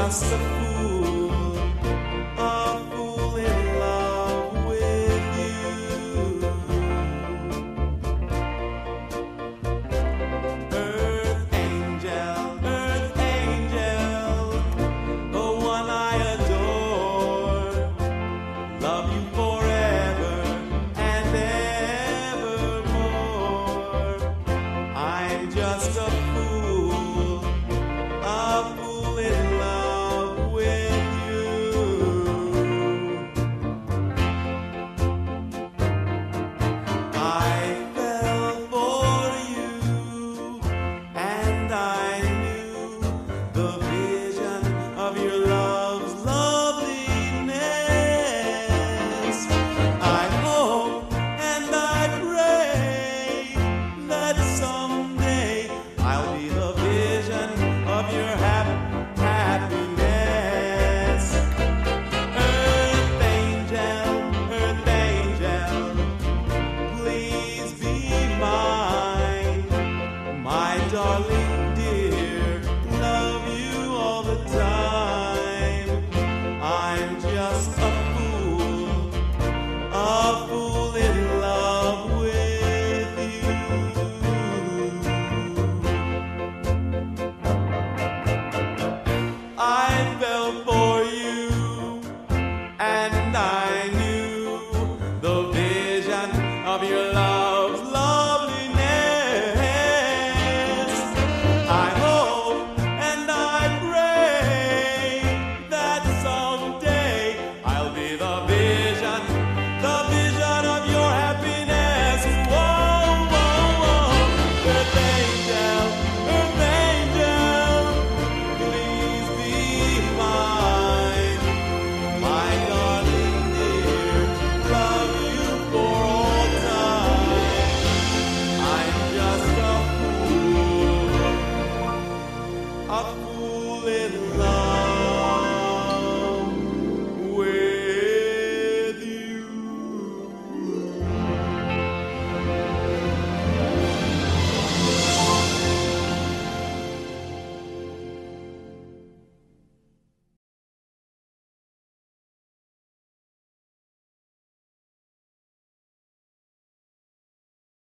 I'm darling